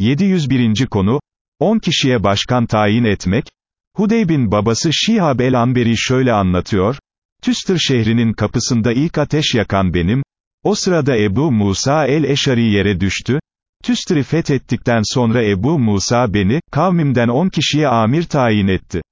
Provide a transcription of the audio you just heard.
701. konu, 10 kişiye başkan tayin etmek, Hudeyb'in babası Şihab el-Amberi şöyle anlatıyor, Tüstür şehrinin kapısında ilk ateş yakan benim, o sırada Ebu Musa el-Eşari yere düştü, Tüstür'ü fethettikten sonra Ebu Musa beni, kavmimden 10 kişiye amir tayin etti.